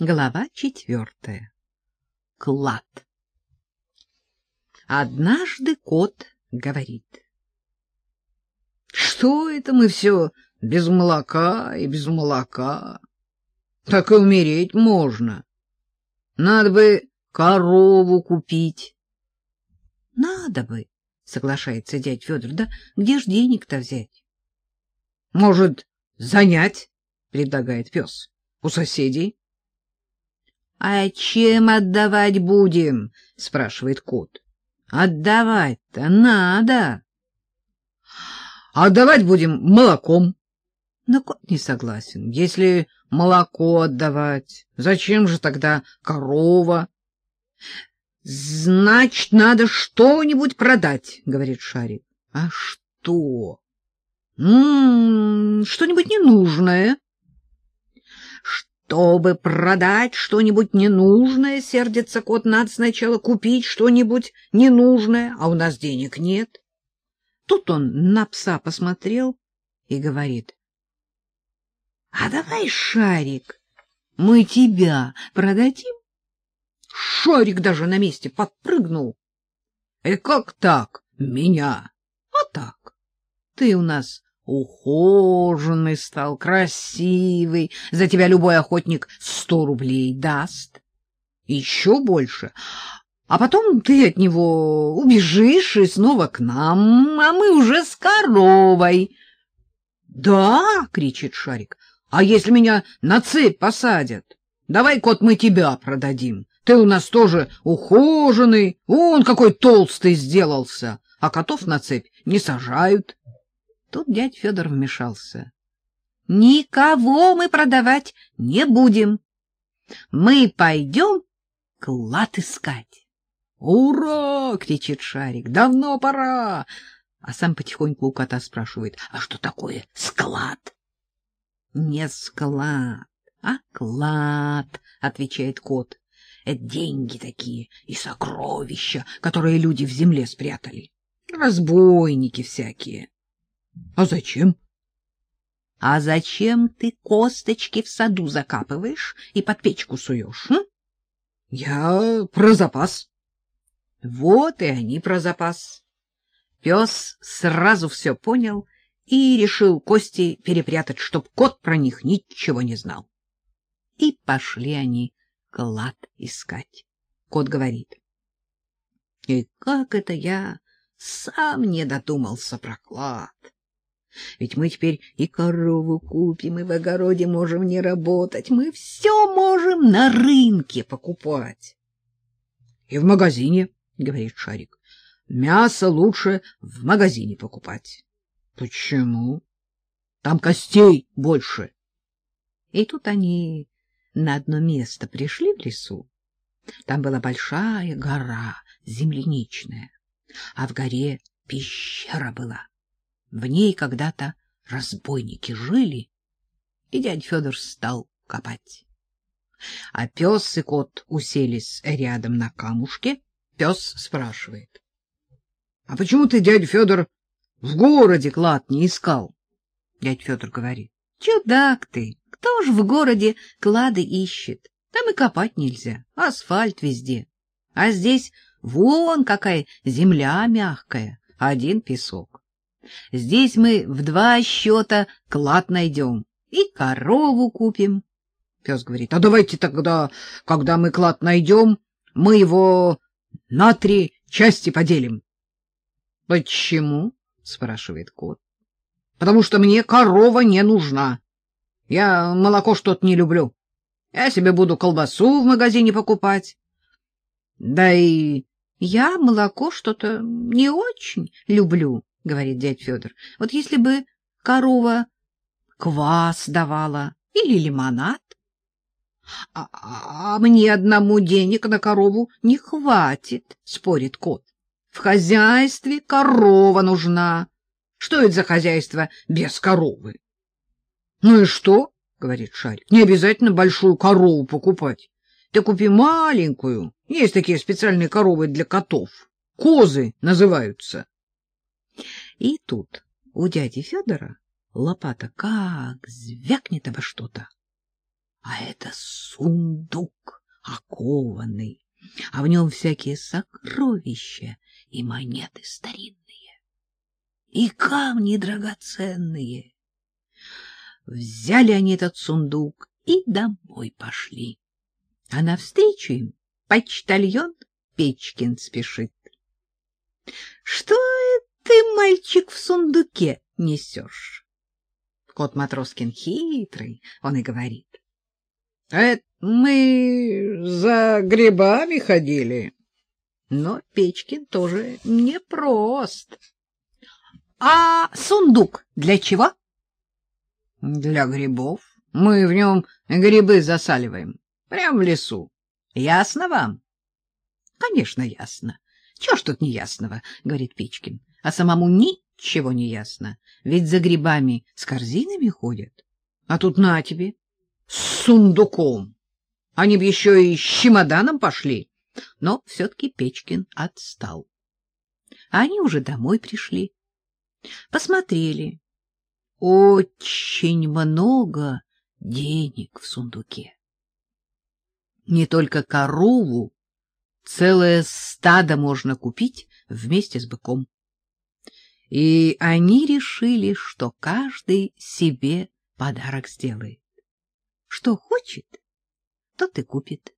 Глава четвертая. Клад. Однажды кот говорит. — Что это мы все без молока и без молока? Так и умереть можно. Надо бы корову купить. — Надо бы, — соглашается дядь Федор. — Да где ж денег-то взять? — Может, занять, — предлагает пес, — у соседей. — А чем отдавать будем? — спрашивает кот. — Отдавать-то надо. — Отдавать будем молоком. Но кот не согласен. Если молоко отдавать, зачем же тогда корова? — Значит, надо что-нибудь продать, — говорит Шарик. — А что? — Что-нибудь ненужное. Чтобы продать что-нибудь ненужное, сердится кот, надо сначала купить что-нибудь ненужное, а у нас денег нет. Тут он на пса посмотрел и говорит. — А давай, Шарик, мы тебя продадим? Шарик даже на месте подпрыгнул. — И как так меня? — А так. Ты у нас ухоженный стал, красивый, за тебя любой охотник сто рублей даст, еще больше, а потом ты от него убежишь и снова к нам, а мы уже с коровой. — Да, — кричит Шарик, — а если меня на цепь посадят? Давай, кот, мы тебя продадим. Ты у нас тоже ухоженный, он какой толстый сделался, а котов на цепь не сажают. Тут дядь Федор вмешался. — Никого мы продавать не будем. Мы пойдем клад искать. «Ура — кричит Шарик. — Давно пора! А сам потихоньку у кота спрашивает, а что такое склад? — Не склад, а клад, — отвечает кот. — Это деньги такие и сокровища, которые люди в земле спрятали. Разбойники всякие. — А зачем? — А зачем ты косточки в саду закапываешь и под печку суешь? М? — Я про запас. — Вот и они про запас. Пес сразу все понял и решил кости перепрятать, чтоб кот про них ничего не знал. И пошли они клад искать. Кот говорит. — И как это я сам не додумался про клад? Ведь мы теперь и корову купим, и в огороде можем не работать. Мы все можем на рынке покупать. — И в магазине, — говорит Шарик, — мясо лучше в магазине покупать. — Почему? Там костей больше. И тут они на одно место пришли в лесу. Там была большая гора земляничная, а в горе пещера была. В ней когда-то разбойники жили, и дядь Федор стал копать. А пес и кот уселись рядом на камушке. Пес спрашивает. — А почему ты, дядя Федор, в городе клад не искал? Дядь Федор говорит. — Чудак ты! Кто ж в городе клады ищет? Там и копать нельзя, асфальт везде. А здесь вон какая земля мягкая, один песок. Здесь мы в два счета клад найдем и корову купим. Пес говорит, а давайте тогда, когда мы клад найдем, мы его на три части поделим. — Почему? — спрашивает кот. — Потому что мне корова не нужна. Я молоко что-то не люблю. Я себе буду колбасу в магазине покупать. Да и я молоко что-то не очень люблю говорит дядь Федор. — Вот если бы корова квас давала или лимонад. А, а, а мне одному денег на корову не хватит, спорит кот. В хозяйстве корова нужна. Что это за хозяйство без коровы? Ну и что? говорит Шарик. Не обязательно большую корову покупать. Ты купи маленькую. Есть такие специальные коровы для котов. Козы называются. И тут у дяди Федора лопата как звякнет обо что-то. А это сундук окованный, а в нем всякие сокровища и монеты старинные, и камни драгоценные. Взяли они этот сундук и домой пошли. А навстречу им почтальон Печкин спешит. — Что ты, мальчик, в сундуке несешь? Кот Матроскин хитрый, он и говорит. — Это мы за грибами ходили. Но Печкин тоже непрост. — А сундук для чего? — Для грибов. Мы в нем грибы засаливаем. Прямо в лесу. Ясно вам? — Конечно, ясно. Чего ж тут неясного, — говорит Печкин. А самому ничего не ясно. Ведь за грибами с корзинами ходят. А тут на тебе, с сундуком. Они б еще и с чемоданом пошли. Но все-таки Печкин отстал. А они уже домой пришли. Посмотрели. Очень много денег в сундуке. Не только корову, целое стадо можно купить вместе с быком. И они решили, что каждый себе подарок сделает. Что хочет, тот и купит.